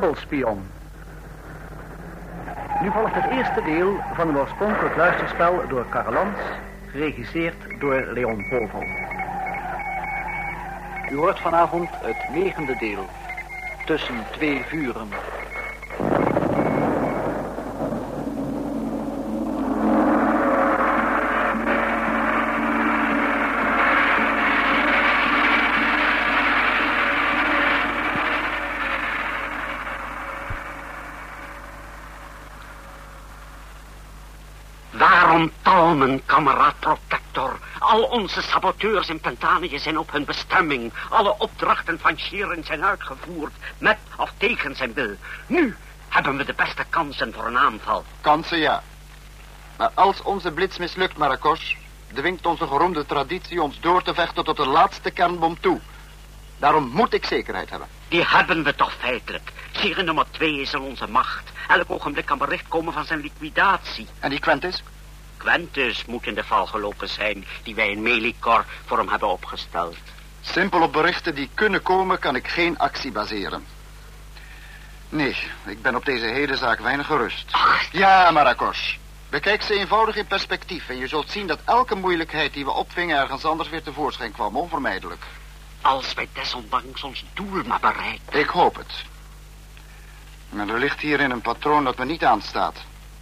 dubbelspion. Nu volgt het eerste deel van een oorspronkelijk luisterspel door Karelans, geregisseerd door Leon Povel. U hoort vanavond het negende deel, Tussen twee vuren. Talmen, kameraad protector? Al onze saboteurs in Pentanië zijn op hun bestemming. Alle opdrachten van Sheeran zijn uitgevoerd, met of tegen zijn wil. Nu hebben we de beste kansen voor een aanval. Kansen, ja. Maar als onze blitz mislukt, Maracos, dwingt onze geroemde traditie ons door te vechten tot de laatste kernbom toe. Daarom moet ik zekerheid hebben. Die hebben we toch feitelijk. Sheeran nummer twee is in onze macht. Elk ogenblik kan bericht komen van zijn liquidatie. En die Quentis? Quentus moet in de val gelopen zijn die wij in Melikor voor hem hebben opgesteld. Simpel op berichten die kunnen komen kan ik geen actie baseren. Nee, ik ben op deze hele zaak weinig gerust. Ach. Ja, Maracos. Bekijk ze eenvoudig in perspectief en je zult zien dat elke moeilijkheid die we opvingen ergens anders weer tevoorschijn kwam, onvermijdelijk. Als wij desondanks ons doel maar bereiken. Ik hoop het. Maar er ligt hierin een patroon dat me niet aanstaat.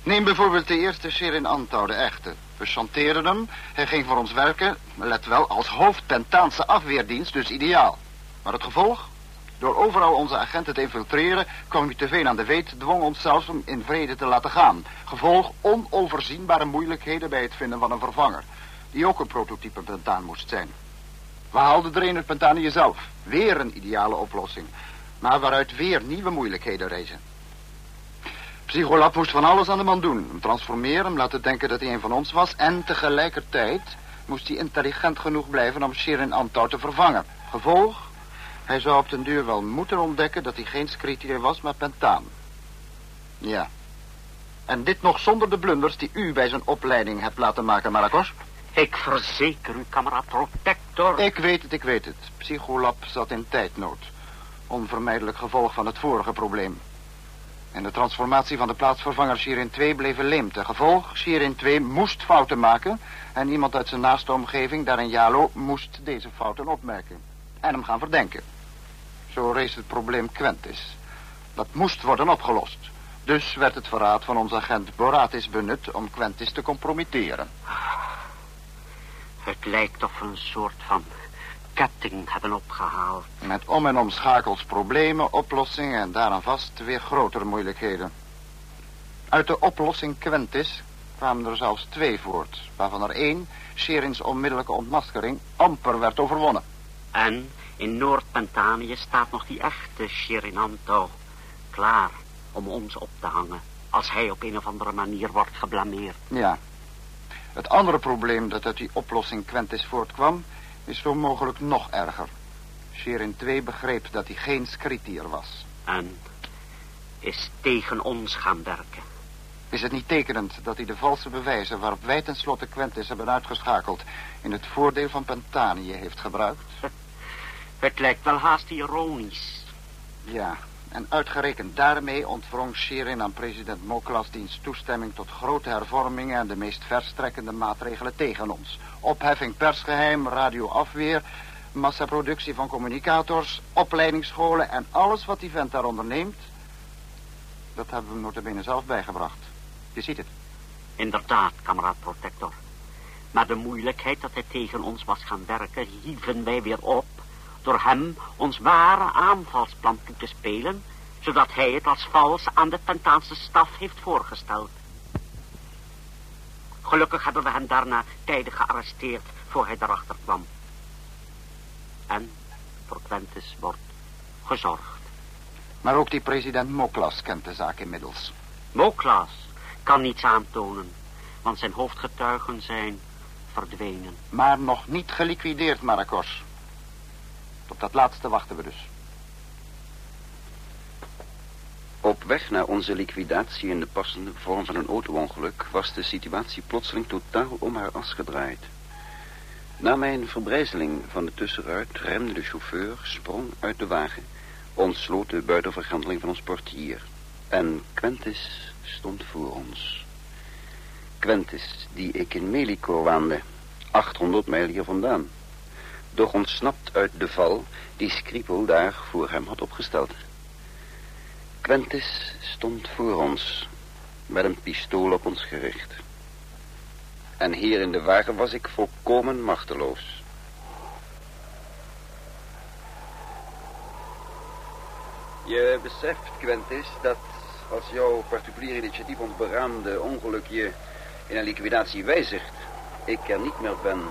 Neem bijvoorbeeld de eerste Sherin Antau, de echte. We chanteren hem, hij ging voor ons werken, let wel, als hoofd Pentaanse afweerdienst, dus ideaal. Maar het gevolg? Door overal onze agenten te infiltreren, kwam hij te veel aan de weet, dwong ons zelfs om in vrede te laten gaan. Gevolg onoverzienbare moeilijkheden bij het vinden van een vervanger, die ook een prototype Pentaan moest zijn. We haalden er een uit zelf, weer een ideale oplossing, maar waaruit weer nieuwe moeilijkheden reizen. Psycholab moest van alles aan de man doen. Hem transformeren, hem laten denken dat hij een van ons was. En tegelijkertijd moest hij intelligent genoeg blijven om Shirin Antau te vervangen. Gevolg? Hij zou op den duur wel moeten ontdekken dat hij geen Scritier was, maar Pentaan. Ja. En dit nog zonder de blunders die u bij zijn opleiding hebt laten maken, Maracos. Ik verzeker u, kameraad protector. Ik weet het, ik weet het. Psycholab zat in tijdnood. Onvermijdelijk gevolg van het vorige probleem. En de transformatie van de plaatsvervanger Shirin 2 bleef een. Gevolg, Shirin 2 moest fouten maken... en iemand uit zijn naaste omgeving, daar in Jalo, moest deze fouten opmerken. En hem gaan verdenken. Zo rees het probleem Quentis. Dat moest worden opgelost. Dus werd het verraad van onze agent Boratis benut om Quentis te compromitteren. Het lijkt of een soort van ketting hebben opgehaald. Met om en om schakels problemen, oplossingen en daaraan vast weer grotere moeilijkheden. Uit de oplossing Quentis kwamen er zelfs twee voort, waarvan er één, Sherins onmiddellijke ontmaskering, amper werd overwonnen. En in Noord-Pentanië staat nog die echte Sherinanto klaar om ons op te hangen als hij op een of andere manier wordt geblameerd. Ja. Het andere probleem dat uit die oplossing Quentis voortkwam, is zo mogelijk nog erger. Sherin 2 begreep dat hij geen scritier was. En is tegen ons gaan werken. Is het niet tekenend dat hij de valse bewijzen waarop wij tenslotte Quentis hebben uitgeschakeld... in het voordeel van Pentanië heeft gebruikt? Het lijkt wel haast ironisch. Ja, en uitgerekend daarmee ontwrong Sherin aan president Moklas diens toestemming tot grote hervormingen en de meest verstrekkende maatregelen tegen ons. Opheffing persgeheim, radioafweer, massaproductie van communicators, opleidingsscholen en alles wat die vent daar onderneemt, dat hebben we hem notabene zelf bijgebracht. Je ziet het. Inderdaad, kameraad protector. Maar de moeilijkheid dat hij tegen ons was gaan werken, hieven wij weer op door hem ons ware aanvalsplan toe te spelen, zodat hij het als vals aan de Pentaanse staf heeft voorgesteld. Gelukkig hebben we hem daarna tijdig gearresteerd voor hij erachter kwam. En voor Quentis wordt gezorgd. Maar ook die president Moklas kent de zaak inmiddels. Moklas kan niets aantonen, want zijn hoofdgetuigen zijn verdwenen. Maar nog niet geliquideerd, Maracos. Op dat laatste wachten we dus. Op weg naar onze liquidatie in de passende vorm van een auto-ongeluk was de situatie plotseling totaal om haar as gedraaid. Na mijn verbrijzeling van de tussenruit remde de chauffeur, sprong uit de wagen, ontsloot de buitenvergrendeling van ons portier. En Quentis stond voor ons. Quentis, die ik in Melico waande, 800 mijl hier vandaan. Doch ontsnapt uit de val die Skripel daar voor hem had opgesteld. Quentis stond voor ons, met een pistool op ons gericht. En hier in de wagen was ik volkomen machteloos. Je beseft, Quentis, dat als jouw particulier initiatief ons beraamde ongeluk je in een liquidatie wijzigt, ik er niet meer ben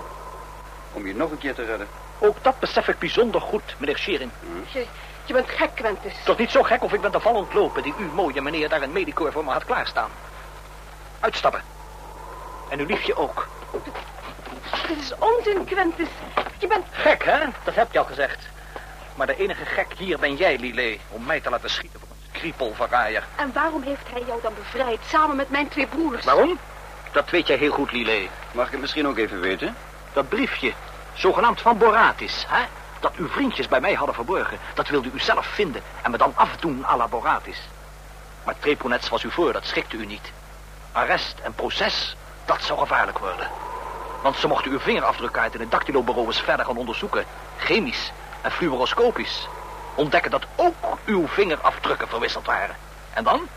om je nog een keer te redden. Ook dat besef ik bijzonder goed, meneer Sherin. Je, je bent gek, Quentis. Toch niet zo gek of ik ben de val ontlopen die u, mooie meneer, daar in Medicoor voor me had klaarstaan. Uitstappen. En uw liefje ook. Dit is onzin, Quentis. Je bent... Gek, hè? Dat heb je al gezegd. Maar de enige gek hier ben jij, Lillet, om mij te laten schieten voor een kriepelverraaier. En waarom heeft hij jou dan bevrijd, samen met mijn twee broers? Waarom? Dat weet jij heel goed, Lillet. Mag ik het misschien ook even weten? Dat briefje, zogenaamd van Boratis, hè? Dat uw vriendjes bij mij hadden verborgen. Dat wilde u zelf vinden en me dan afdoen à la Boratis. Maar Treponets was u voor, dat schikte u niet. Arrest en proces, dat zou gevaarlijk worden. Want ze mochten uw vingerafdrukken in het dactylobureau eens verder gaan onderzoeken. Chemisch en fluoroscopisch. Ontdekken dat ook uw vingerafdrukken verwisseld waren. En dan?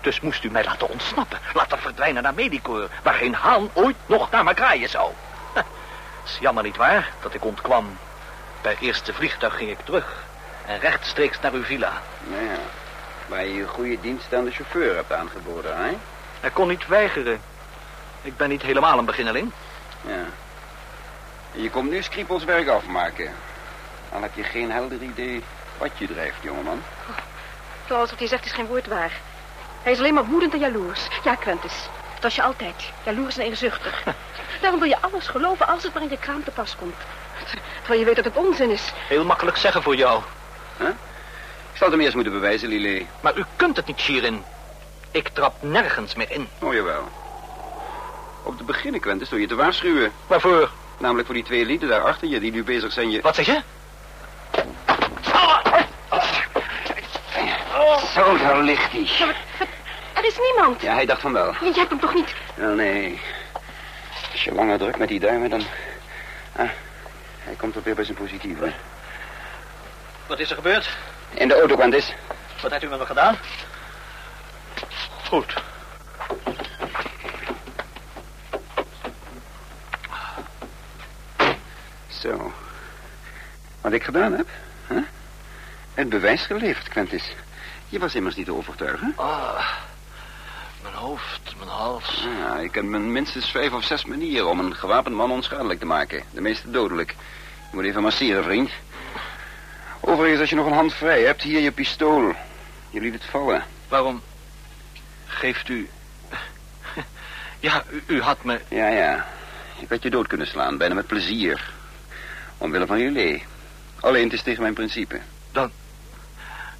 Dus moest u mij laten ontsnappen. Laten verdwijnen naar Medicoor. Waar geen haan ooit nog naar me kraaien zou. Is jammer niet waar dat ik ontkwam. Per eerste vliegtuig ging ik terug. En rechtstreeks naar uw villa. Nou ja, waar je je goede dienst aan de chauffeur hebt aangeboden, hè? Hij kon niet weigeren. Ik ben niet helemaal een beginneling. Ja. En je komt nu Skripels werk afmaken. Dan heb je geen helder idee wat je drijft, jongeman. Zoals wat hij zegt is geen woord waar. Hij is alleen maar woedend en jaloers. Ja, Quentis. Dat was je altijd. Jaloers en eerzuchtig. Daarom wil je alles geloven als het maar in je kraam te pas komt. Terwijl je weet dat het onzin is. Heel makkelijk zeggen voor jou. Ik zal het hem eerst moeten bewijzen, Lillet. Maar u kunt het niet, Shirin. Ik trap nergens meer in. Oh, jawel. Op de beginnen, Quentin, door je te waarschuwen. Waarvoor? Namelijk voor die twee lieden daar achter je, die nu bezig zijn je... Wat zeg je? Zo, daar ligt hij. Ja, er is niemand. Ja, hij dacht van wel. Je hebt hem toch niet... Wel, nee. Als je langer drukt met die duimen, dan... Ah, hij komt ook weer bij zijn positieve. Wat is er gebeurd? In de auto, Quentis. Wat heeft u met me gedaan? Goed. Zo. Wat ik gedaan heb, hè? Het bewijs geleverd, Quentis. Je was immers niet te overtuigen. Ah, mijn hoofd, mijn hals. Ja, ik ken minstens vijf of zes manieren om een gewapend man onschadelijk te maken. De meeste dodelijk. Je moet even masseren, vriend. Overigens, als je nog een hand vrij hebt, hier je pistool. Je liet het vallen. Waarom geeft u... Ja, u, u had me... Ja, ja. Ik had je dood kunnen slaan, bijna met plezier. Omwille van jullie. Alleen het is tegen mijn principe.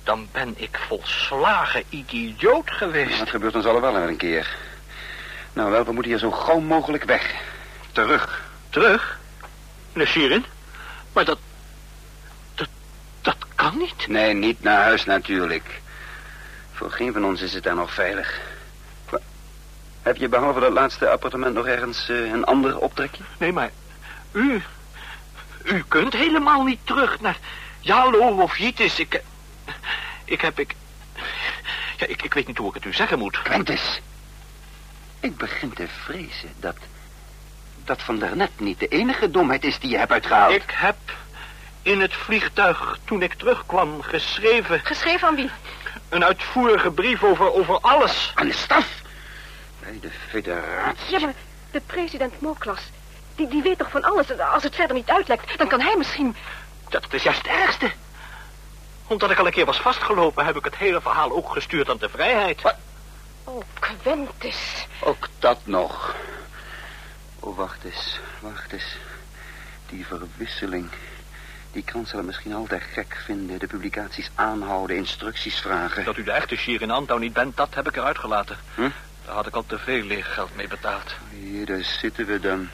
Dan ben ik volslagen idioot geweest. Dat gebeurt ons allemaal wel een keer. Nou wel, we moeten hier zo gauw mogelijk weg. Terug. Terug? Meneer Shirin? Maar dat... Dat... Dat kan niet. Nee, niet naar huis natuurlijk. Voor geen van ons is het daar nog veilig. Heb je behalve dat laatste appartement nog ergens eh, een ander optrekje? Nee, maar... U... U kunt helemaal niet terug naar... Jalo of Jitis. Ik... Ik heb... Ik... Ja, ik, ik weet niet hoe ik het u zeggen moet. Quentis. Ik begin te vrezen dat... dat van daarnet niet de enige domheid is die je hebt uitgehaald. Ik heb in het vliegtuig, toen ik terugkwam, geschreven... Geschreven aan wie? Een uitvoerige brief over, over alles. Aan de staf. Bij de federatie. Ja, maar de president Moklas... Die, die weet toch van alles. Als het verder niet uitlekt, dan kan hij misschien... Dat is juist het ergste. Omdat ik al een keer was vastgelopen, heb ik het hele verhaal ook gestuurd aan de vrijheid. Oh, Quentis. Ook dat nog. Oh, wacht eens, wacht eens. Die verwisseling. Die krant zal het misschien altijd gek vinden. De publicaties aanhouden, instructies vragen. Dat u de echte Shirin Antau niet bent, dat heb ik eruit gelaten. Hm? Daar had ik al te veel leeg geld mee betaald. Hier, daar zitten we dan.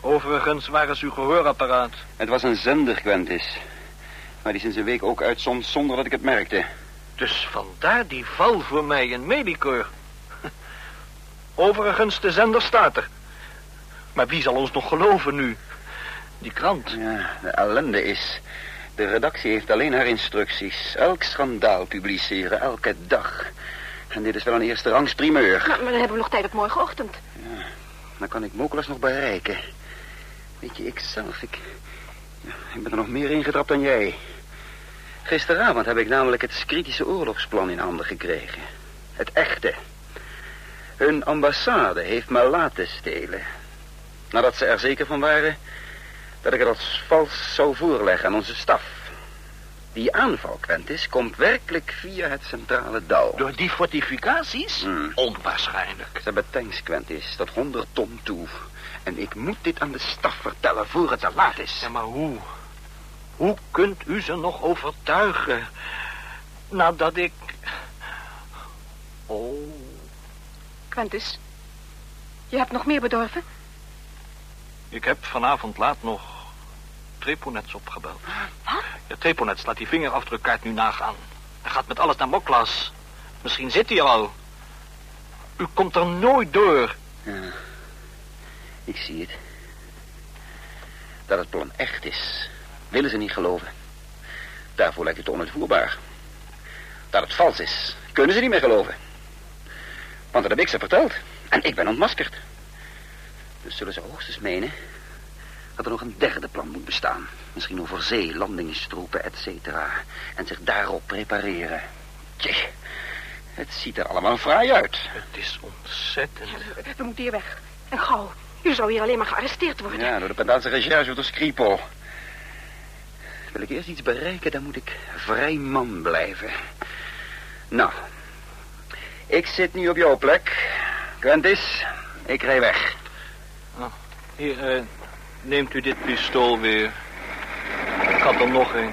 Overigens, waar is uw gehoorapparaat? Het was een zender, Quentis. Maar die sinds een week ook uitzond zonder dat ik het merkte. Dus vandaar die val voor mij in Melikor. Overigens, de zender staat er. Maar wie zal ons nog geloven nu? Die krant. Ja, de ellende is... De redactie heeft alleen haar instructies. Elk schandaal publiceren, elke dag. En dit is wel een eerste rangs primeur. Maar, maar dan hebben we nog tijd op morgenochtend. Dan kan ik Mokelas nog bereiken. Weet je, ik zelf, ik... ik ben er nog meer ingetrapt dan jij. Gisteravond heb ik namelijk het kritische oorlogsplan in handen gekregen. Het echte. Hun ambassade heeft me laten stelen. Nadat ze er zeker van waren dat ik het als vals zou voorleggen aan onze staf. Die aanval, Quentis, komt werkelijk via het centrale dal. Door die fortificaties? Hmm. Onwaarschijnlijk. Ze hebben tanks, Quentis, tot 100 ton toe. En ik moet dit aan de staf vertellen voor het te laat is. Ja, maar hoe? Hoe kunt u ze nog overtuigen? Nadat ik... Oh, Quentus, je hebt nog meer bedorven? ik heb vanavond laat nog Treponets opgebeld. Wat? Ja, Treponets laat die vingerafdrukkaart nu nagaan. Hij gaat met alles naar Moklas. Misschien zit hij er al. U komt er nooit door. Ja, ik zie het. Dat het plan echt is, willen ze niet geloven. Daarvoor lijkt het onuitvoerbaar. Dat het vals is, kunnen ze niet meer geloven. Want dat heb ik ze verteld. En ik ben ontmaskerd. Dus zullen ze hoogstens menen dat er nog een derde plan moet bestaan. Misschien over zee, landingstroepen, et cetera. En zich daarop prepareren. Tje, het ziet er allemaal fraai uit. Het is ontzettend. We moeten hier weg. En gauw. U zou hier alleen maar gearresteerd worden. Ja, door de Pendaanse recherche of de Skripal. Wil ik eerst iets bereiken, dan moet ik vrij man blijven. Nou, ik zit nu op jouw plek. Quentis, ik rij weg. Hier, eh, neemt u dit pistool weer. Ik had er nog een.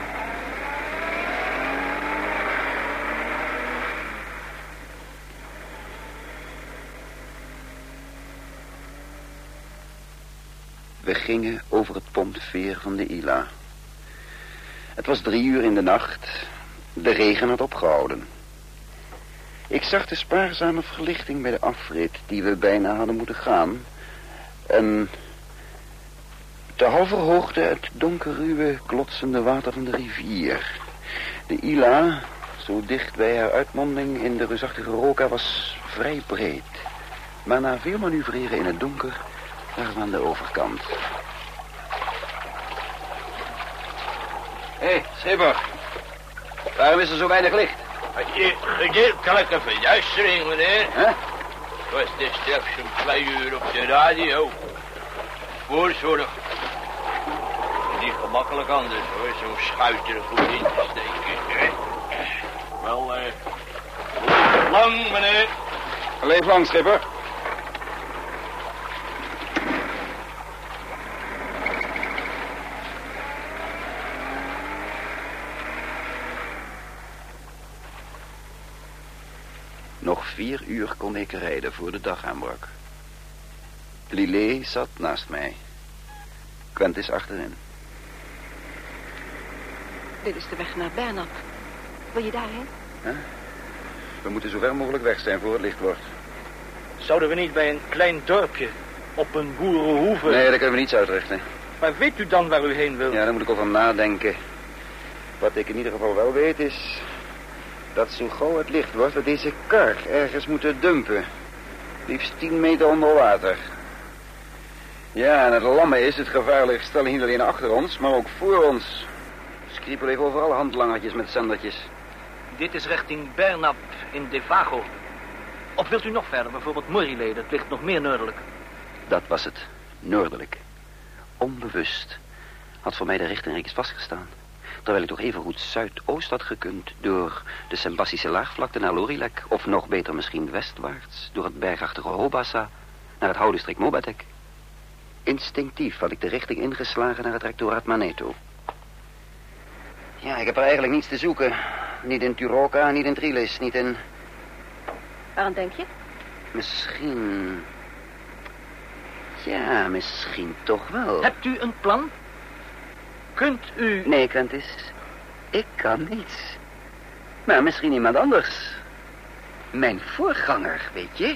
We gingen over het pontveer van de Ila. Het was drie uur in de nacht. De regen had opgehouden. Ik zag de spaarzame verlichting bij de afrit die we bijna hadden moeten gaan. En te halver hoogte het donkerruwe, klotsende water van de rivier. De Ila, zo dicht bij haar uitmonding in de reusachtige Roka, was vrij breed. Maar na veel manoeuvreren in het donker waren we aan de overkant. Hé, hey, schipper. Waarom is er zo weinig licht? Gedeeltelijke verduistering, meneer. Hè? Was straks om twee uur op de radio. Voorzorg. Niet gemakkelijk anders, hoor. Zo'n schuit er goed in te steken. Wel, eh... lang, meneer. Leef lang, schipper. Nog vier uur kon ik rijden voor de dag aanbrak. Lillet zat naast mij. Quentis achterin. Dit is de weg naar Bernap. Wil je daarheen? We moeten zo ver mogelijk weg zijn voor het licht wordt. Zouden we niet bij een klein dorpje op een boerenhoeve... Nee, daar kunnen we niets uitrichten. Maar weet u dan waar u heen wilt? Ja, daar moet ik over nadenken. Wat ik in ieder geval wel weet is... dat zo gauw het licht wordt... we deze kar ergens moeten dumpen. Liefst 10 meter onder water. Ja, en het lamme is het gevaarlijk stel niet alleen achter ons... maar ook voor ons. Skriepel heeft overal handlangertjes met zendertjes. Dit is richting Bernap in Devago. Of wilt u nog verder, bijvoorbeeld Morile, dat ligt nog meer noordelijk. Dat was het. Noordelijk. Onbewust had voor mij de richting reeds vastgestaan. Terwijl ik toch even goed zuidoost had gekund... door de Sembasische laagvlakte naar Lorilek... of nog beter misschien westwaarts... door het bergachtige Hobasa... naar het houdenstreek Mobatek. Instinctief had ik de richting ingeslagen naar het rectoraat Maneto. Ja, ik heb er eigenlijk niets te zoeken. Niet in Turoka, niet in Trilis, niet in... Waarom denk je? Misschien... Ja, misschien toch wel. Hebt u een plan? Kunt u... Nee, Quentis. Ik kan niets. Maar misschien iemand anders. Mijn voorganger, weet je.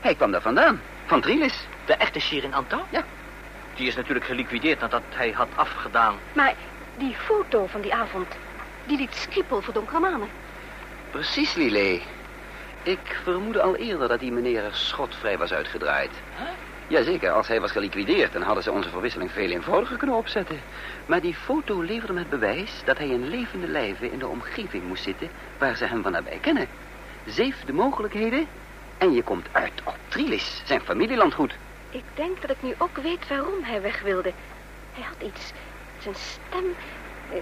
Hij kwam daar vandaan. Van Trilis. De echte Shirin Anto? Ja. Die is natuurlijk geliquideerd nadat hij had afgedaan. Maar die foto van die avond, die liet Skripel voor donkere manen. Precies, Lile. Ik vermoedde al eerder dat die meneer er schotvrij was uitgedraaid. Jazeker, als hij was geliquideerd... dan hadden ze onze verwisseling veel eenvoudiger kunnen opzetten. Maar die foto leverde met bewijs dat hij in levende lijven... in de omgeving moest zitten waar ze hem van nabij kennen. Zeef de mogelijkheden en je komt uit op Trilis, zijn familielandgoed. Ik denk dat ik nu ook weet waarom hij weg wilde. Hij had iets. Zijn stem.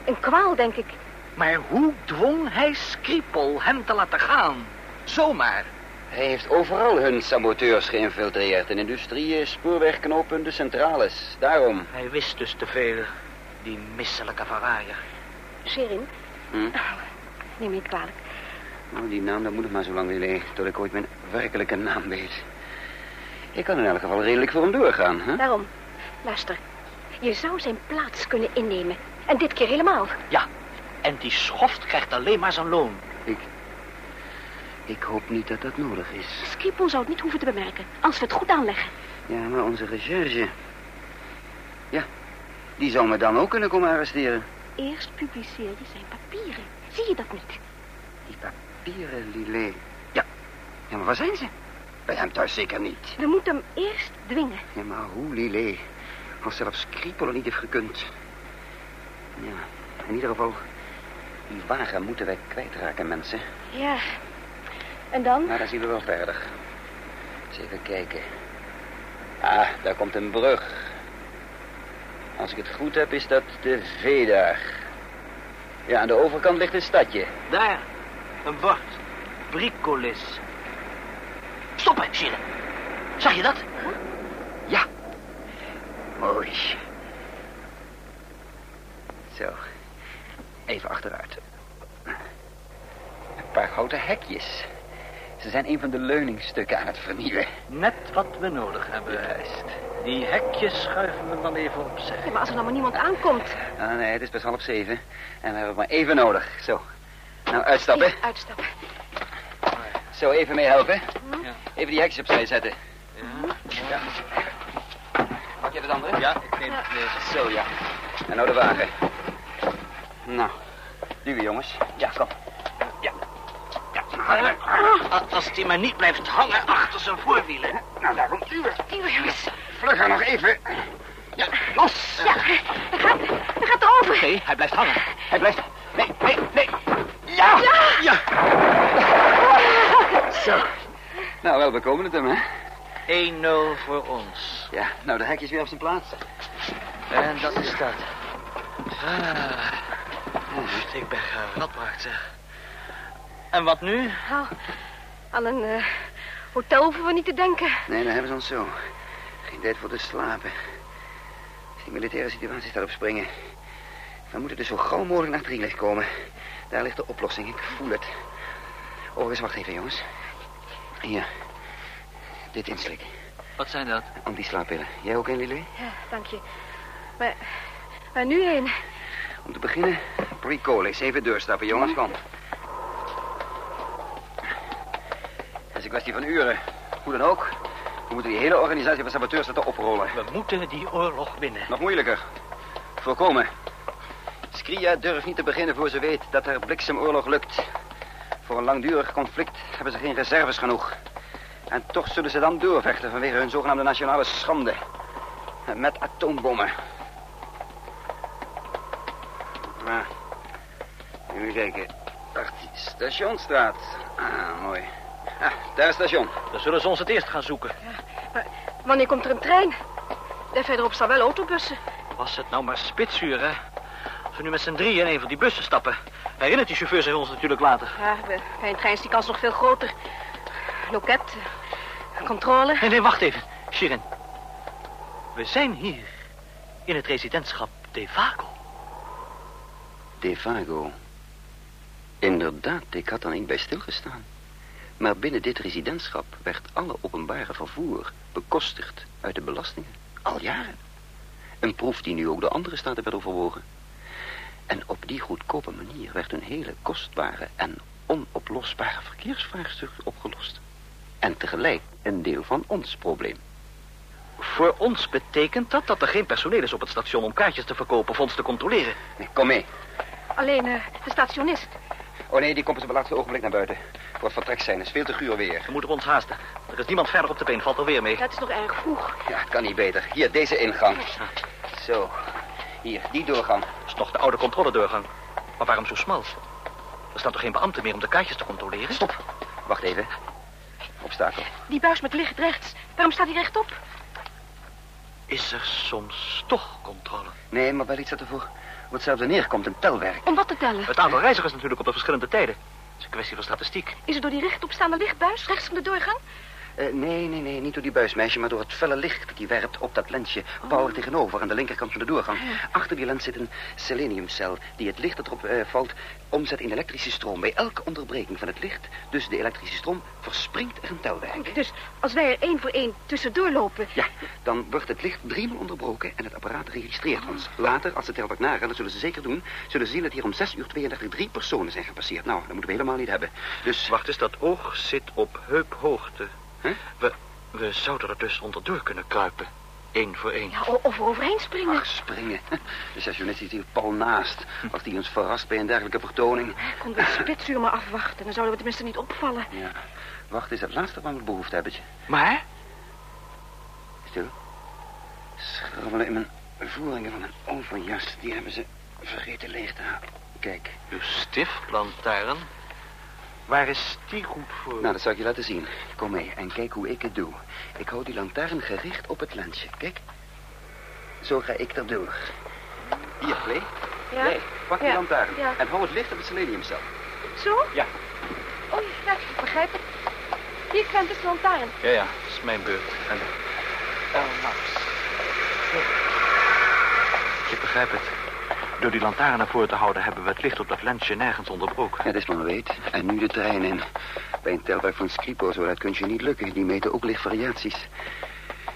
Een kwaal, denk ik. Maar hoe dwong hij Skripal hem te laten gaan? Zomaar. Hij heeft overal hun saboteurs geïnfiltreerd. In industrieën, spoorwegknooppunten, centrales. Daarom. Hij wist dus te veel. Die misselijke verraaier. Sherin. Hm? Neem me niet kwalijk. Nou, die naam, dat moet nog maar zo lang willen, tot ik ooit mijn werkelijke naam weet. Ik kan in elk geval redelijk voor hem doorgaan, hè? Daarom. Luister. Je zou zijn plaats kunnen innemen. En dit keer helemaal. Ja, en die schoft krijgt alleen maar zijn loon. Ik... Ik hoop niet dat dat nodig is. Skripel zou het niet hoeven te bemerken. Als we het goed aanleggen. Ja, maar onze recherche... Ja, die zou me dan ook kunnen komen arresteren. Eerst publiceer je zijn papieren. Zie je dat niet? Die papieren, Lile. Ja, ja, maar waar zijn ze? Bij hem thuis zeker niet. We moeten hem eerst dwingen. Ja, maar hoe, Lile? Als zelfs Kriepelen niet heeft gekund. Ja, in ieder geval... Die wagen moeten wij kwijtraken, mensen. Ja. En dan? Maar dan zien we wel verder. Eens even kijken. Ah, daar komt een brug. Als ik het goed heb, is dat de Vedag. Ja, aan de overkant ligt een stadje. Daar, een bord. Bricolis. Stoppen, Shirin. Zag je dat? Ja. Mooi. Zo. Even achteruit. Een paar houten hekjes. Ze zijn een van de leuningsstukken aan het vernieuwen. Net wat we nodig hebben. Juist. Die hekjes schuiven we dan even opzij. Ja, maar als er nou maar niemand aankomt. Ah, nee, het is pas half zeven. En we hebben het maar even nodig. Zo. Nou, uitstappen. Ja, uitstappen. Zo, even meehelpen. Ja. Even die hekjes opzij zetten. Ja. Ja. Pak je het andere? Ja, ik neem deze. Zo, ja. En nou de wagen. Nou, duwen jongens. Ja, kom. Ja. Ja, Als die maar niet blijft hangen achter zijn voorwielen. Nou, daar komt duwen. Die jongens. Vlugger nog even. Ja, los. Ja, hij gaat, hij gaat erover. Nee, hij blijft hangen. Hij blijft... Nee, nee, nee. Ja! Ja. Zo. Nou, wel, we komen het hem, hè? 1-0 voor ons. Ja, nou, de hekjes weer op zijn plaats. En dat is dat. Ah, oef, ik ben geradbraakt, zeg. En wat nu? Nou, aan een eh, hotel hoeven we niet te denken. Nee, dan hebben ze ons zo. Geen tijd voor te slapen. Die militaire situatie staat op springen. We moeten dus zo gauw mogelijk naar Triles komen. Daar ligt de oplossing, ik voel het. Overigens, wacht even, jongens. Hier. Dit inslik. Wat zijn dat? Antislaappillen. Jij ook een, Lily? Ja, dank je. Maar waar nu heen? Om te beginnen, pre-colis. Even doorstappen, jongens. Kom. Het is een kwestie van uren. Hoe dan ook. We moeten die hele organisatie van saboteurs laten oprollen. We moeten die oorlog winnen. Nog moeilijker. Voorkomen. Skria durft niet te beginnen voor ze weet dat er bliksemoorlog lukt. Voor een langdurig conflict hebben ze geen reserves genoeg. En toch zullen ze dan doorvechten vanwege hun zogenaamde nationale schande. Met atoombommen. Maar, even kijken. Stationstraat. Ah, mooi. Ah, daar is het station. Dan zullen ze ons het eerst gaan zoeken. Maar wanneer komt er een trein? Daar verderop staan wel autobussen. Was het nou maar spitsuur, hè? Als we nu met z'n drieën in een van die bussen stappen... herinnert die chauffeur zich ons natuurlijk later. Ja, bij bij een trein is die kans nog veel groter. Loket, eh, controle. Nee, nee, wacht even. Shirin. We zijn hier in het residentschap De Vago. De Vago. Inderdaad, ik had er niet bij stilgestaan. Maar binnen dit residentschap werd alle openbare vervoer bekostigd uit de belastingen. Al jaren. Een proef die nu ook door andere staten werd overwogen. En op die goedkope manier werd een hele kostbare en onoplosbare verkeersvraagstuk opgelost. En tegelijk een deel van ons probleem. Voor ons betekent dat dat er geen personeel is op het station om kaartjes te verkopen of ons te controleren. Nee, kom mee. Alleen eh, de stationist. Oh nee, die komt op het laatste ogenblik naar buiten. Voor het vertrek zijn, het is veel te guur weer. We moeten ons haasten. Er is niemand verder op de been, valt er weer mee. Het is nog erg vroeg. Ja, kan niet beter. Hier, deze ingang. Zo. Hier, die doorgang. Dat is nog de oude controledoorgang. Maar waarom zo smal? Er staan toch geen beambten meer om de kaartjes te controleren? Stop. Wacht even. Obstakel. Die buis met licht rechts. Waarom staat hij rechtop? Is er soms toch controle? Nee, maar wel iets dat er voor op hetzelfde neerkomt. Een telwerk. Om wat te tellen? Het aantal reizigers natuurlijk op de verschillende tijden. Het is een kwestie van statistiek. Is het door die rechtopstaande lichtbuis rechts van de doorgang? Eh, nee, nee, nee, niet door die buismeisje, maar door het felle licht dat die werpt op dat lensje. Power tegenover, aan de linkerkant van de doorgang. Achter die lens zit een seleniumcel die het licht dat erop eh, valt omzet in elektrische stroom. Bij elke onderbreking van het licht, dus de elektrische stroom, verspringt er een telwerk. Dus als wij er één voor één tussendoor lopen... Ja, dan wordt het licht driemaal onderbroken en het apparaat registreert ons. Later, als ze telwerk nagaan, dat zullen ze zeker doen... zullen ze zien dat hier om 6 uur 32 drie personen zijn gepasseerd. Nou, dat moeten we helemaal niet hebben. Dus... Wacht eens, dat oog zit op heuphoogte. Huh? We, we zouden er dus onderdoor kunnen kruipen. Eén voor één. Ja, of er overheen springen. Ach, springen. De sessionist zit hier pal naast. Als die ons verrast bij een dergelijke vertoning. Konden we het spitsuur maar afwachten. Dan zouden we tenminste niet opvallen. Ja, wacht is het laatste waar we behoefte hebben. tje. Maar? Stil. Schrabbelen in mijn voeringen van een overjas. Die hebben ze vergeten leeg te halen. Kijk. Uw stiftlantaarn? Waar is die goed voor? Nou, dat zal ik je laten zien. Kom mee en kijk hoe ik het doe. Ik hou die lantaarn gericht op het lensje. Kijk. Zo ga ik erdoor. Hier, Play. Ja? Nee, pak die Ja, lantaarn. ja. En hou het licht op het seleniumcel. Zo? Ja. Oh, ja, ik begrijp het. Hier, Quentin, de lantaarn. Ja, ja, dat is mijn beurt. En... Oh, Max. Ik begrijp het. Door die lantaarn naar voren te houden... hebben we het licht op dat lensje nergens onderbroken. Ja, dat is maar weet. En nu de trein in. Bij een telwerk van Scripo, zo dat kunt je niet lukken. Die meten ook lichtvariaties.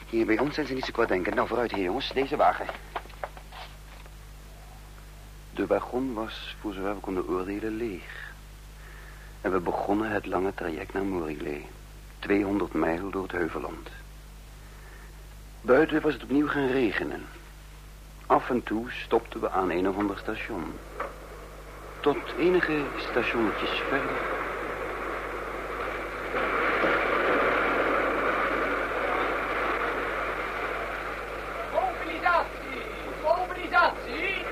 Hier bij ons zijn ze niet zo kwaad denken. Nou, vooruit hier, jongens. Deze wagen. De wagon was, voor zover we konden oordelen, leeg. En we begonnen het lange traject naar Morillé. 200 mijl door het heuvelland. Buiten was het opnieuw gaan regenen. Af en toe stopten we aan een of ander station. Tot enige stationnetjes verder. Mobilisatie, mobilisatie.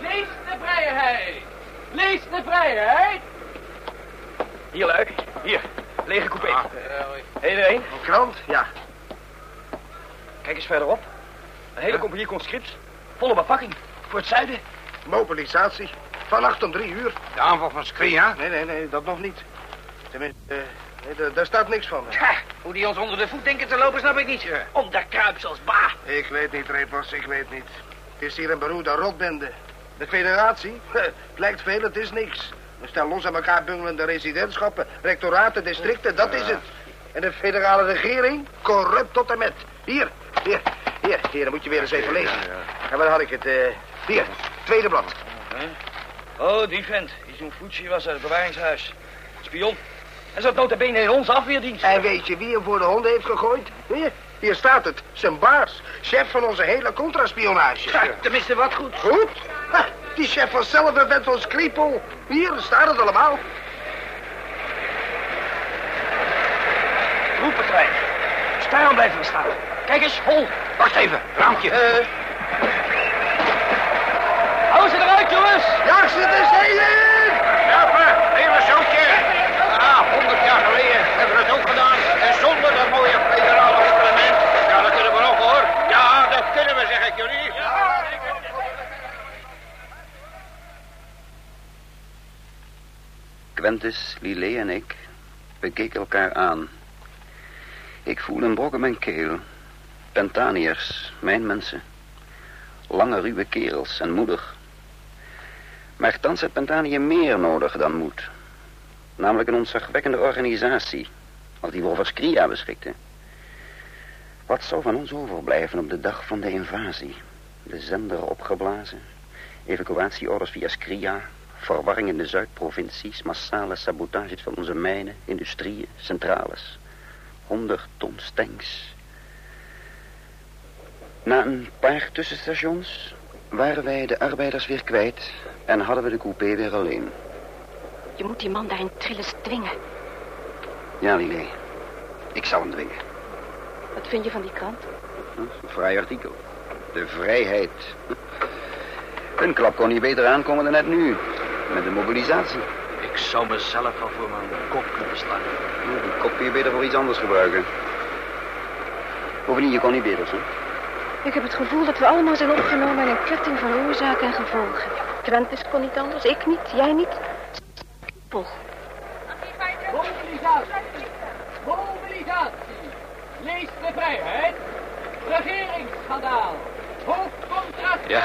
Lees de vrijheid. Lees de vrijheid. Hier, Luik. Hier. Lege coupé. Ah, Iedereen? Krant? Ja. Kijk eens verderop. Een hele compagnie conscripts. Volle bepakking. Voor het zuiden. Mobilisatie. Vannacht om drie uur. De aanval van Skria? Nee, nee, nee, dat nog niet. Tenminste, eh, nee, daar- staat niks van. Hoe die ons onder de voet denken te lopen, snap ik niet. Om de kruips als ba. Ik weet niet, Repos, ik weet niet. Het is hier een beroerde rotbende. De federatie? Het lijkt veel, het is niks. We staan los aan elkaar bungelende residentschappen, rectoraten, districten, dat is het. En de federale regering? Corrupt tot en met. Hier, hier, hier, hier, dan moet je weer eens even lezen. En waar had ik het? eh, hier, tweede blad. Oh, die vent. Die zo'n Fucci was uit het bewaringshuis. Spion. En zat nota bene in onze afweerdienst. En weet je wie hem voor de honden heeft gegooid? Hier, hier staat het. Zijn baas. Chef van onze hele contraspionage. Tenminste, wat goed. Goed? Ha, die chef was zelf een vent van Skripal. Hier staat het allemaal. Roepentrein. Daarom blijven we staan. Kijk eens, vol. Wacht even, raampje. Eh, Hou ze eruit, jongens. ja, ze de zeeën! Helpen, hele zootje. Ah, honderd jaar geleden hebben we het ook gedaan. En zonder dat mooie federale reglement. Ja, dat kunnen we ook hoor. Ja, dat kunnen we, zeg ik jullie. Quentis, Lillet en ik, we keken elkaar aan. Ik voelde een brok in mijn keel. Pentaniërs, mijn mensen. Lange, ruwe kerels en moedig. Maar thans heeft Pentanië meer nodig dan moed. Namelijk een ontzagwekkende organisatie, als die we over Skria beschikten. Wat zou van ons overblijven op de dag van de invasie? De zender opgeblazen, Evacuatieorders via Skria, verwarring in de Zuidprovincies, massale sabotages van onze mijnen, industrieën, centrales. 100 ton tanks. Na een paar tussenstations waren wij de arbeiders weer kwijt en hadden we de coupé weer alleen. Je moet die man daar in Trilles dwingen. Ja, Lillet. Ik zal hem dwingen. Wat vind je van die krant? Hm, Een vrij artikel. De vrijheid. Een klap kon niet beter aankomen dan net nu. Met de mobilisatie. Ik zou mezelf wel voor mijn kop kunnen slaan. Die kop kun je beter voor iets anders gebruiken. Bovendien, je kon niet beter, hè? Ik heb het gevoel dat we allemaal zijn opgenomen in een ketting van oorzaken en gevolgen. Quentis kon niet anders, ik niet, jij niet. Pol. Mobilisatie. Mobilisatie. Lees de vrijheid. Regeringsschandaal. Hoofdcontract Ja.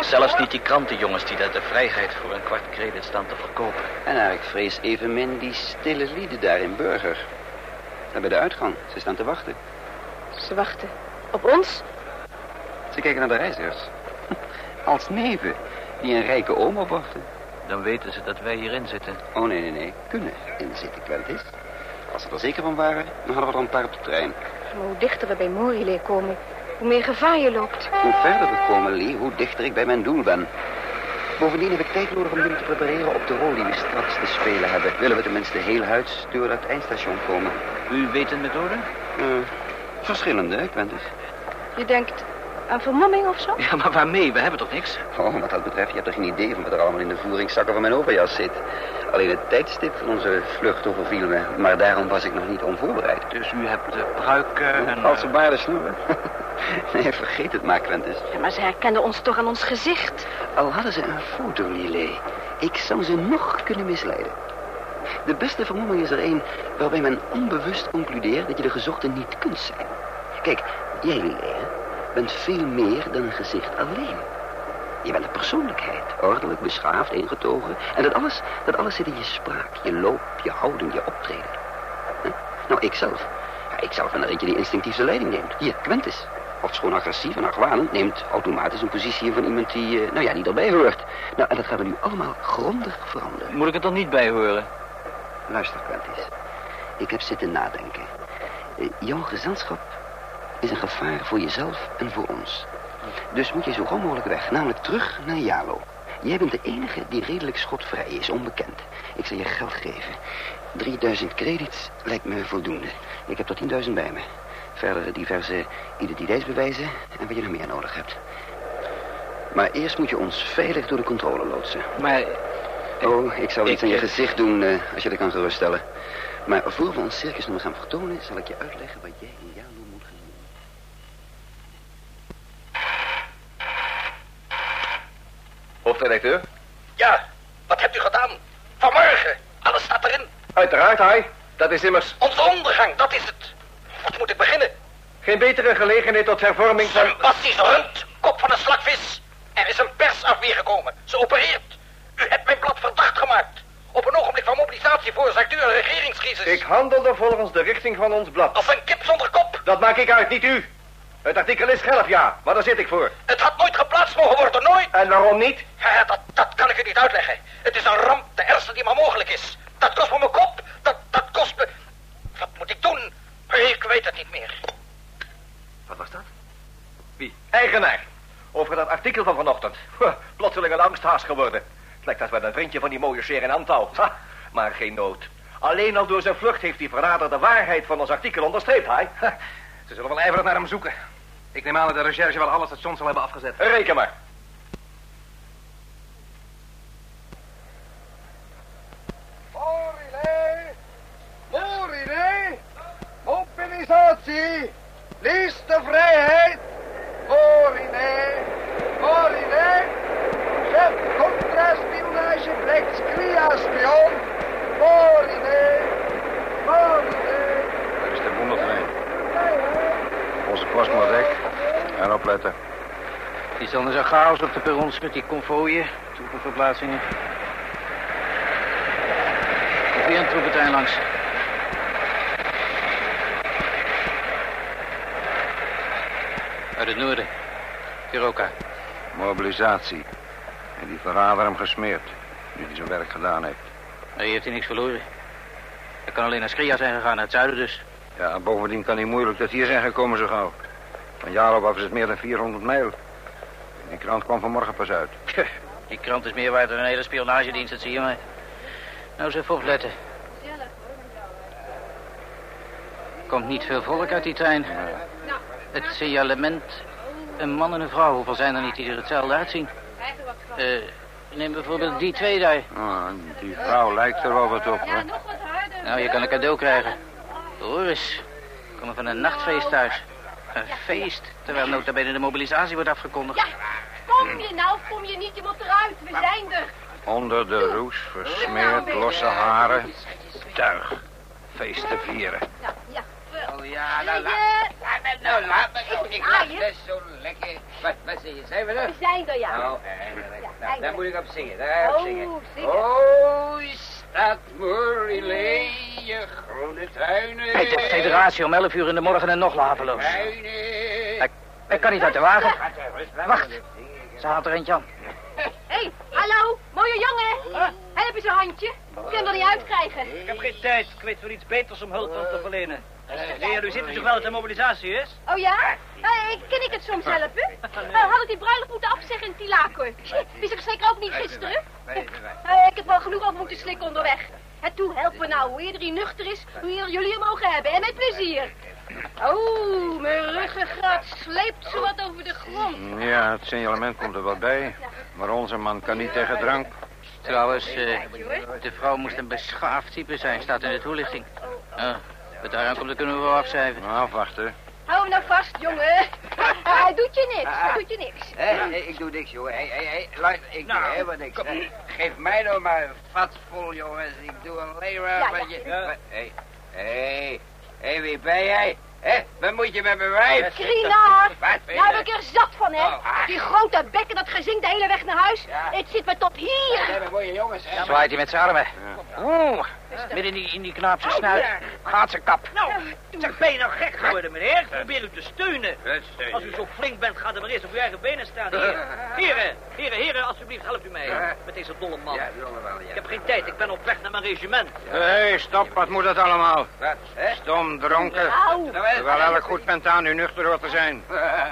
Zelfs niet die krantenjongens die daar de vrijheid voor een kwart credit staan te verkopen. En nou, ik vrees evenmin die stille lieden daar in Burger. Daar bij de uitgang. Ze staan te wachten. Ze wachten. Op ons? Ze kijken naar de reizigers. Als neven die een rijke oom opwachten. Dan weten ze dat wij hierin zitten. Oh, nee, nee, nee. Kunnen inzitten, Quentis. Als ze er zeker van waren, dan hadden we er een paar op de trein. Maar hoe dichter we bij Morile komen, hoe meer gevaar je loopt. Hoe verder we komen, Lee, hoe dichter ik bij mijn doel ben. Bovendien heb ik tijd nodig om jullie te prepareren op de rol die we straks te spelen hebben. Willen we tenminste heel huids door het eindstation komen. U weet een methode? Eh, verschillende, hè, Quentis? Je denkt aan vermomming of zo? Ja, maar waarmee? We hebben toch niks? Oh, wat dat betreft, je hebt er geen idee van wat er allemaal in de voeringszakken van mijn overjas zit. Alleen het tijdstip van onze vlucht overviel me, maar daarom was ik nog niet onvoorbereid. Dus u hebt de pruiken en... Als ze baarden snoeren. nee, vergeet het maar, Quentis. Ja, maar ze herkenden ons toch aan ons gezicht. Al hadden ze een foto, Lillet. Ik zou ze nog kunnen misleiden. De beste vermomming is er een waarbij men onbewust concludeert dat je de gezochte niet kunt zijn. Kijk, jij, Lillet, hè, bent veel meer dan een gezicht alleen. Je bent een persoonlijkheid, ordelijk, beschaafd, ingetogen. En dat alles, dat alles zit in je spraak, je loop, je houding, je optreden. Hè? Nou, ikzelf. Ja, ikzelf ben er eentje die instinctief de leiding neemt. Hier, Quentis. Ofschoon agressief en argwanend, neemt automatisch een positie van iemand die, eh, nou ja, niet erbij hoort. Nou, en dat gaan we nu allemaal grondig veranderen. Moet ik het er niet bij horen? Luister, Quentis. Ik heb zitten nadenken. Eh, jouw gezelschap is een gevaar voor jezelf en voor ons. Dus moet je zo gauw mogelijk weg, namelijk terug naar Jalo. Jij bent de enige die redelijk schotvrij is, onbekend. Ik zal je geld geven. 3000 credits lijkt me voldoende. Ik heb er 10.000 bij me. Verder diverse identiteitsbewijzen en wat je nog meer nodig hebt. Maar eerst moet je ons veilig door de controle loodsen. Maar Oh, ik zou Ik- iets aan je gezicht doen eh, als je dat kan geruststellen. Maar voor we ons circusnummer gaan vertonen, zal ik je uitleggen wat jij in Jalo moet gaan doen. Hoofdredacteur? Ja, wat hebt u gedaan? Vanmorgen. Alles staat erin. Uiteraard, hij. Dat is immers Onze ondergang, dat is het. Wat moet ik beginnen? geen betere gelegenheid tot hervorming van... Sebastisch Rund, kop van een slakvis. Er is een persafweer gekomen. Ze opereert. U hebt mijn blad verdacht gemaakt. Op een ogenblik van mobilisatie veroorzaakt u een regeringscrisis. Ik handelde volgens de richting van ons blad. Als een kip zonder kop. Dat maak ik uit, niet u. Het artikel is gelf, ja, maar daar zit ik voor. Het had nooit geplaatst mogen worden. En waarom niet? Ja, dat, dat kan ik u niet uitleggen. Het is een ramp, de ergste die maar mogelijk is. Dat kost me mijn kop. Dat, dat kost me... Wat moet ik doen? Ik weet het niet meer. Wat was dat? Wie? Eigenaar. Over dat artikel van vanochtend. Huh, plotseling een angsthaas geworden. Het lijkt als met een vriendje van die mooie sheer in. Ha, maar geen nood. Alleen al door zijn vlucht heeft die verrader de waarheid van ons artikel onderstreept, hij. Ze zullen wel ijverig naar hem zoeken. Ik neem aan dat de recherche wel alle stations zal hebben afgezet. Reken maar. Morile! Morile! Mobilisatie! Lees de vrijheid! Morile! Morile! Chef contraspionage blijkt Skria-spion! Morile! Dat is de wondertrein. Onze post maar dek. En opletten. Iets anders dan chaos op de perrons met die konvooien, troepenverplaatsingen. Een troepentrein langs. Uit het noorden. Kiroka. Mobilisatie. En die verrader hem gesmeerd. Nu hij zijn werk gedaan heeft. Nee, heeft hij niks verloren. Hij kan alleen naar Skria zijn gegaan, naar het zuiden dus. Ja, bovendien kan hij moeilijk dat hier zijn gekomen zo gauw. Van Jarop af is het meer dan 400 mijl. Die krant kwam vanmorgen pas uit. Die krant is meer waard dan een hele spionagedienst, dat zie je maar. Nou, eens even opletten. Komt niet veel volk uit die trein. Het signalement, een man en een vrouw. Hoeveel zijn er niet die er hetzelfde uitzien? Eh, neem bijvoorbeeld die twee daar. Oh, die vrouw lijkt er wel wat op, hè? Nou, je kan een cadeau krijgen. Hoor eens, we komen van een nachtfeest thuis. Een feest, terwijl nota bene de mobilisatie wordt afgekondigd. Ja, kom je nou kom je niet? Je moet eruit. We zijn er. Onder de roes, versmeerd, losse haren. Tuig. Feest te vieren. Ja, ja. Oh ja, nou laat, nou, laat me nou. Ik lach best zo lekker. Wat, wat zeg je, zijn we er? We zijn er, ja. Oh, eindelijk. Nou, daar moet ik op zingen, daar op Oh, zingen. zingen. Oh, Moorlee, je groene tuinen. Hey, de federatie om 11 uur in de morgen en nog laveloos. Tuinen. Ik kan niet uit de wagen. Wacht, ze haalt er eentje aan. Hallo, mooie jongen. Help eens een handje. Ik kan er niet uitkrijgen. Ik heb geen tijd. Ik weet wel iets beters om hulp aan te verlenen. Nee, u zit natuurlijk wel dat de mobilisatie is. Oh ja? Eh, kan ik het soms helpen? Uh, had ik die bruiloft moeten afzeggen in Tilacor? Wist ik zeker ook niet gisteren? Eh, ik heb wel genoeg op moeten slikken onderweg. En toe, help me nou. Hoe eerder hij nuchter is, hoe eerder jullie hem mogen hebben. En met plezier. Oh, mijn ruggengraat sleept zo wat over de grond. Ja, het signalement komt er wel bij. Maar onze man kan niet tegen drank. Trouwens, eh, de vrouw moest een beschaafd type zijn, staat in de toelichting. Uh, wat daar aankomt, dat kunnen we wel afschrijven. Nou, afwachten. Hou hem nou vast, jongen. Hij doet je niks, hij doet je niks. Hé, ik doe niks, jongen. Hé, hé, hé, luister, ik doe Nou, helemaal niks. hè. Geef mij nou maar een vat vol, jongens. Ik doe Ja, wat ja. je... Hé, hé, hé, wie ben jij? Hé, wat moet je met mijn wijf? Wat vind nou heb ik er zat van, hè. Oh, Die grote bekken, dat gezing de hele weg naar huis. Ja. Het zit me tot hier. Hé, maar mooie jongens, hè? Zwaait hij met zijn armen. Oeh, midden in die, in die knaap zijn snuit. Gaat zijn kap. Nou, zeg, ben je nou gek geworden, meneer? Ik probeer u te steunen. Als u zo flink bent, gaat er maar eerst op uw eigen benen staan. Hier, heren, heren, heren, alsjeblieft, helpt u mij met deze dolle man. Ja, wel, Ik ja. heb geen tijd, ik ben op weg naar mijn regiment. Hé, hey, stop. Wat moet dat allemaal? Wat, hè? Stom, dronken. Au. Hè? Terwijl elk goed bent aan u nuchter hoort te zijn.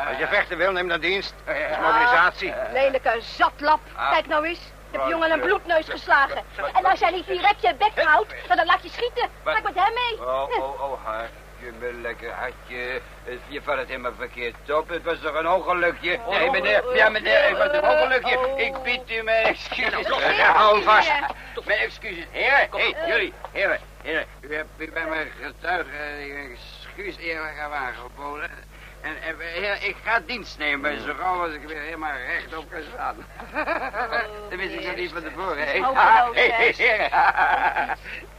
Als je vechten wil, neem dan dienst. Dat is mobilisatie. Lelijke zatlap. Kijk nou eens. Je hebt jongen een bloedneus geslagen. En als jij niet direct je bek houdt, dan dan laat je schieten. Ga ik met hem mee. Oh, oh, oh, hartje, mijn lekker hartje. Je valt het helemaal verkeerd op. Het was toch een ongelukje? Nee, meneer. Ja, meneer, het was een ongelukje. Ik bied u mijn excuses. Ja, hou vast. Mijn excuses. Heren, hé, jullie, heren, heren. U hebt u bij mijn getuige een excuus eerlijk aan aangeboden. En, en ik ga dienst nemen, zo gauw als ik weer helemaal rechtop kan staan. Dat wist ik nog niet van tevoren, hé, heren.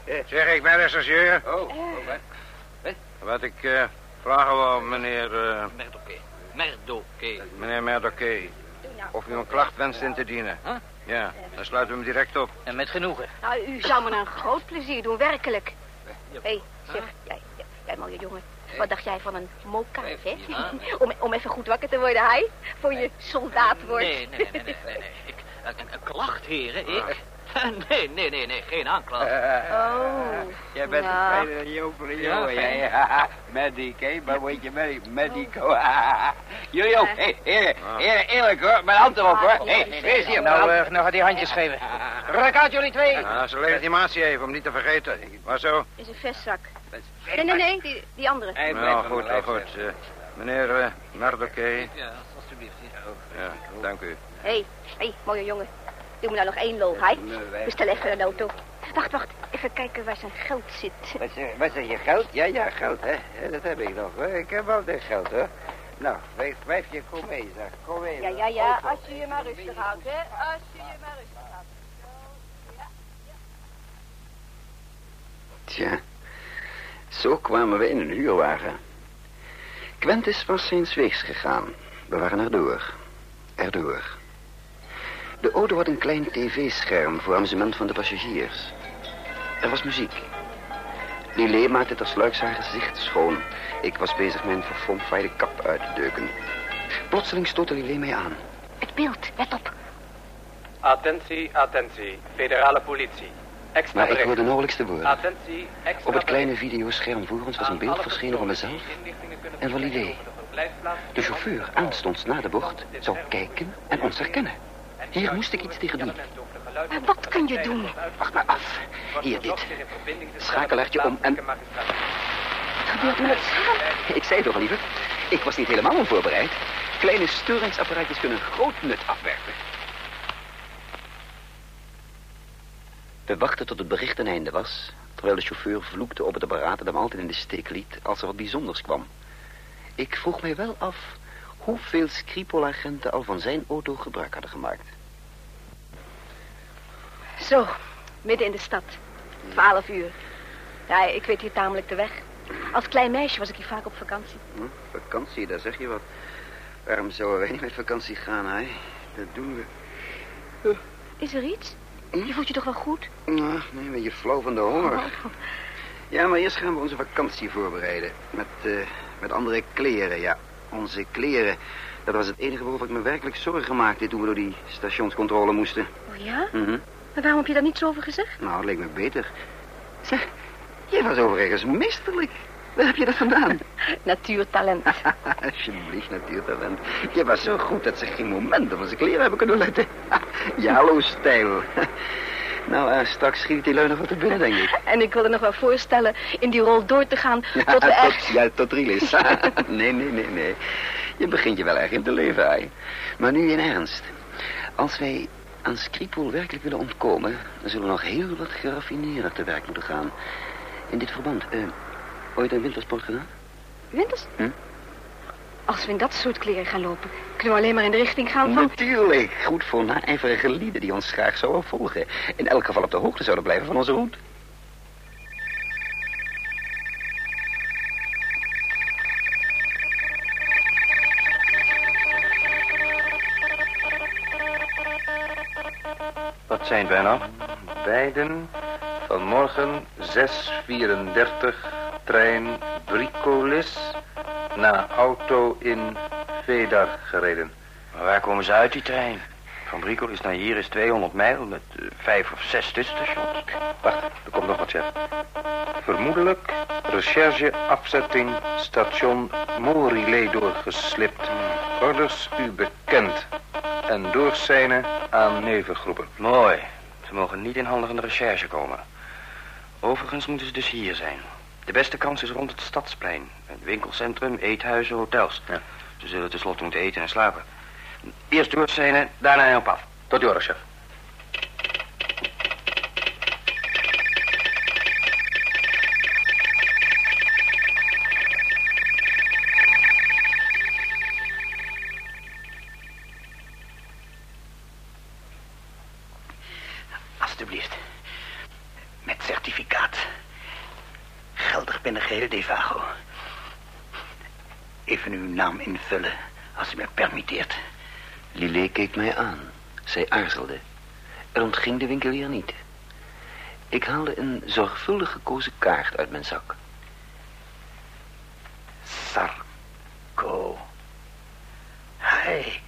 Zeg, ik ben rechercheur. Oh, oh, wat? Wat ik eh, vragen wou, meneer, eh, Merdoké, Merdoké. meneer Merdoké. Of u een klacht wenst in te dienen. Huh? Ja, dan sluiten we hem direct op. En met genoegen. Nou, u zou me een groot plezier doen, werkelijk. Hé, hey, zeg, jij, jij, jij mooie jongen. Wat dacht jij van een moka, hè? Om, om even goed wakker te worden, hij? Voor je soldaat wordt. Nee, nee, nee, nee, nee. nee. Ik, een, een klacht, heren, ik? Nee, nee, nee, nee, geen aanklacht. Oh. Jij bent Nou. een jopere Ja, jongen. fijn. Ja, ja. Medic, hè? Maar weet je, medic, medico. Jullie ook. Hé, heren, heren, eerlijk hoor. Mijn hand erop hoor. Hé, wees hier. Nou, eh, nou gaat hij handjes geven. Ruk uit jullie twee. Nou, zijn legitimatie even, om niet te vergeten. Maar zo? Is een vestzak. Nee, nee, nee, die, die andere. Hij Nou, goed, nou, goed. eh, meneer eh Merdoké. Ja, alsjeblieft. Ja, dank u. Hé, hey, hey, mooie jongen. Doe me nou nog één lol, hij. Bestel even een auto. Wacht, wacht. Even kijken waar zijn geld zit. Wat zeg, wat zeg je, geld? Ja, ja, geld, hè? Dat heb ik nog, hoor. Ik heb altijd geld, hoor. Nou, wijf, wijfje, kom mee, zeg. Kom mee. Ja, ja, ja. Als je je maar rustig houdt, hè. Als je je maar rustig houdt. Tja, zo kwamen we in een huurwagen. Quentis was zijn weegs gegaan. We waren erdoor. Erdoor. De auto had een klein tv-scherm voor amusement van de passagiers. Er was muziek. Lillet maakte tersluiks haar gezicht schoon. Ik was bezig mijn verfomfaaide kap uit te deuken. Plotseling stootte Lillet mij aan. Het beeld, let op. Attentie, attentie. Federale politie. Extra Maar ik hoorde nauwelijks de woorden. Attentie, extra Op het kleine videoscherm voor ons was een Aan beeld verschenen van mezelf en van over de chauffeur aanstonds na de bocht zou kijken en ons herkennen. Hier moest ik iets tegen doen. Maar wat kun je doen? Wacht maar af. Hier, dit. Schakelertje om en... Wat gebeurt er met het scherm? Ik zei toch, lieve, ik was niet helemaal onvoorbereid. Kleine störingsapparaatjes kunnen groot nut afwerpen. We wachten tot het bericht ten einde was, terwijl de chauffeur vloekte op het apparaat en hem altijd in de steek liet als er wat bijzonders kwam. Ik vroeg mij wel af hoeveel Skripol-agenten al van zijn auto gebruik hadden gemaakt. Zo, midden in de stad. Twaalf uur. Ja, ik weet hier tamelijk de weg. Als klein meisje was ik hier vaak op vakantie. Hm, vakantie, daar zeg je wat. Waarom zouden wij niet met vakantie gaan, hè? Dat doen we. Is er iets? Je voelt je toch wel goed? Nou, nee, een beetje flauw van de honger. Ja, maar eerst gaan we onze vakantie voorbereiden. Met, eh, met andere kleren, ja. Onze kleren. Dat was het enige waarover ik me werkelijk zorgen maakte toen we door die stationscontrole moesten. Oh ja? Mhm. Maar waarom heb je daar niets over gezegd? Nou, het leek me beter. Zeg, jij was overigens meesterlijk. Waar heb je dat vandaan? Natuurtalent. Alsjeblieft, natuurtalent. Je was zo goed dat ze geen moment op onze kleren hebben kunnen letten. Jalo-stijl. Nou, eh, straks schiet die nog wat te binnen, denk ik. En ik wilde nog wel voorstellen in die rol door te gaan tot we echt... Ja, tot Rielis. nee, nee, nee, nee. Je begint je wel erg in te leven, hè. Maar nu in ernst. Als wij aan Skripol werkelijk willen ontkomen... dan zullen we nog heel wat geraffineerder te werk moeten gaan. In dit verband, eh, ooit een wintersport gedaan? Winters? Hm? Als we in dat soort kleren gaan lopen, kunnen we alleen maar in de richting gaan van... Natuurlijk. Goed voor naijverige lieden die ons graag zouden volgen. In elk geval op de hoogte zouden blijven van onze route. Wat zijn wij nou? Beiden vanmorgen 6.34 trein Bricolis naar auto in Vedar gereden. Maar waar komen ze uit, die trein? Van Briekolis naar hier is 200 mijl met eh, vijf of zes tussenstations. Wacht, er komt nog wat, chef. Vermoedelijk recherche afzetting station Morilé doorgeslipt. Orders u bekend. En doorzijnen aan nevengroepen. Mooi. Ze mogen niet in handen van de recherche komen. Overigens moeten ze dus hier zijn. De beste kans is rond het stadsplein. Het winkelcentrum, eethuizen, hotels. Ze zullen tenslotte moeten eten en slapen. Eerst doorzijnen, daarna op af. Tot uw chef. Alsjeblieft. Met certificaat. Geldig binnen geheel Devago. Even uw naam invullen, als u me permitteert. Lillet keek mij aan. Zij aarzelde. Er ontging de winkelier niet. Ik haalde een zorgvuldig gekozen kaart uit mijn zak. Sarko. Hij.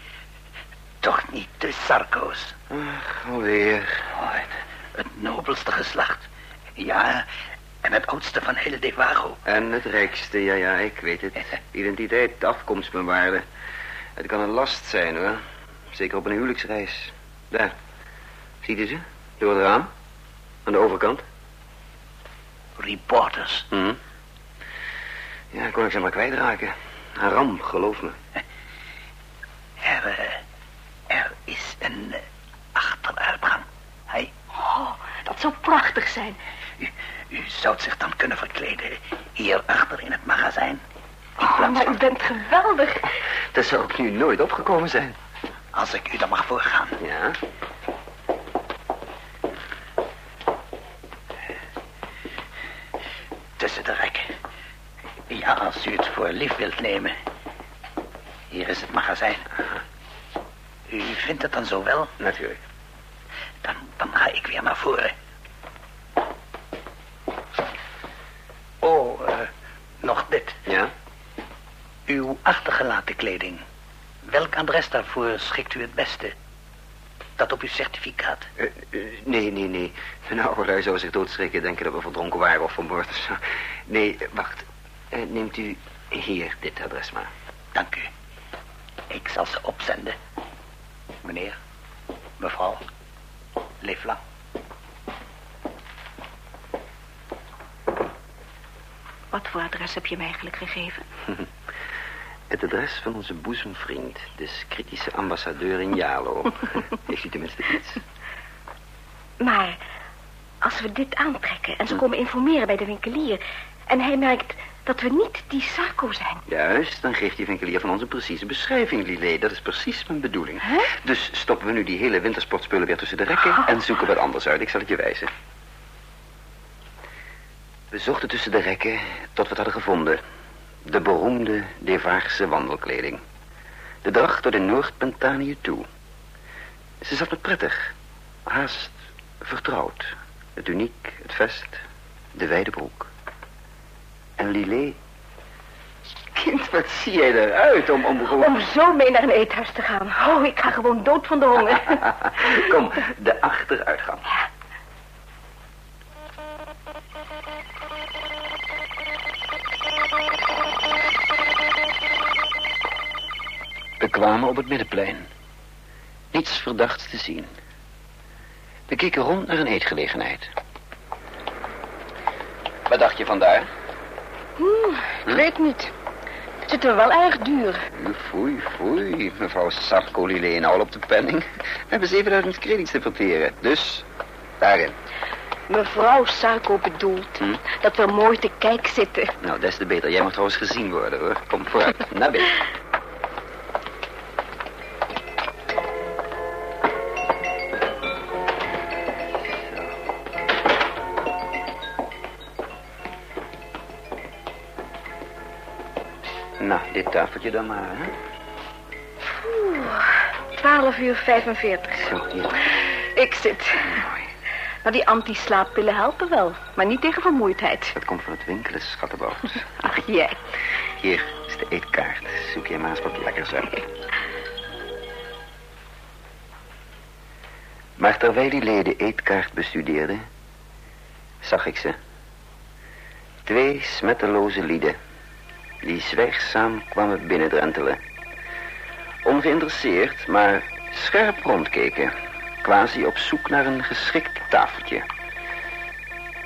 Toch niet de Sarko's. Ach, alweer. Oh, het, het nobelste geslacht. Ja, en het oudste van heel Devago. En het rijkste, ja, ja, ik weet het. Identiteit, afkomstbewaarde. Het kan een last zijn, hoor. Zeker op een huwelijksreis. Daar. Ziet u ze? Door het raam. Aan de overkant. Reporters. Hm. Ja, kon ik ze maar kwijtraken. Een ramp, geloof me. Er, eh, er is een eh, achteruitgang. Hij, Oh, dat zou prachtig zijn. U, zou zich dan kunnen verkleden hier achter in het magazijn. In Oh, maar u bent geweldig. Dat zou ik nu nooit opgekomen zijn. als ik u dan mag voorgaan. Ja? Tussen de rekken. Ja, als u het voor lief wilt nemen. Hier is het magazijn. U vindt het dan zo wel? Natuurlijk. Dan, dan ga ik weer naar voren. Oh, eh, Ja? Uw achtergelaten kleding. Welk adres daarvoor schikt u het beste? dat op uw certificaat? Eh, eh, nee, nee, nee. Mijn oude lui zou zich doodschrikken, denken dat we verdronken waren of vermoord of zo. Nee, wacht. Eh, neemt u hier dit adres maar. Dank u. Ik zal ze opzenden. Meneer, mevrouw, leef lang. Wat voor adres heb je mij eigenlijk gegeven? Het adres van onze boezemvriend, de kritische ambassadeur in Jalo. Heeft u tenminste iets? Maar als we dit aantrekken en ze komen informeren bij de winkelier... en hij merkt dat we niet die Sarko zijn... Juist, dan geeft die winkelier van ons een precieze beschrijving, Lillet. Dat is precies mijn bedoeling. Dus stoppen we nu die hele wintersportspullen weer tussen de rekken... en zoeken wat anders uit. Ik zal het je wijzen. We zochten tussen de rekken tot we het hadden gevonden. De beroemde Devaarse wandelkleding. De dracht door de Noord-Pentanië toe. Ze zat me prettig. Haast vertrouwd. Het uniek, het vest, de wijde broek. En Lillet... Kind, wat zie jij eruit om... Om, gewoon- Om zo mee naar een eethuis te gaan. Oh, ik ga gewoon dood van de honger. Kom, de achteruitgang. We kwamen op het middenplein. Niets verdachts te zien. We keken rond naar een eetgelegenheid. Wat dacht je vandaar? Hmm, ik weet niet. Het zit er wel erg duur. Foei, foei. Mevrouw Sarko Lillet al op de penning. We hebben 7000 credits te verteren. Dus, daarin. Mevrouw Sarko bedoelt Hm? dat we mooi te kijk zitten. Nou, des te beter. Jij mag trouwens gezien worden, hoor. Kom vooruit, naar binnen. Nou, dit tafeltje dan maar, hè? Oeh, 12 uur 45. Zo, hier. Ik zit. Nou, die anti-slaappillen helpen wel, maar niet tegen vermoeidheid. Dat komt van het winkelen, schattenbout. Ach, jij. Hier is de eetkaart. Zoek je maar eens wat lekkers uit. Maar terwijl die leden eetkaart bestudeerde, zag ik ze. Twee smetteloze lieden, die zwijgzaam kwamen binnendrentelen. Ongeïnteresseerd, maar scherp rondkeken, quasi op zoek naar een geschikt tafeltje.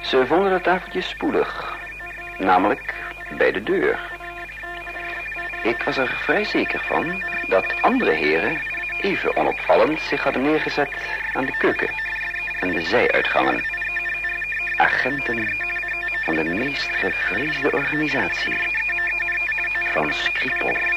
Ze vonden het tafeltje spoedig, namelijk bij de deur. Ik was er vrij zeker van dat andere heren even onopvallend zich hadden neergezet aan de keuken en de zijuitgangen. Agenten van de meest gevreesde organisatie. Van Skripal.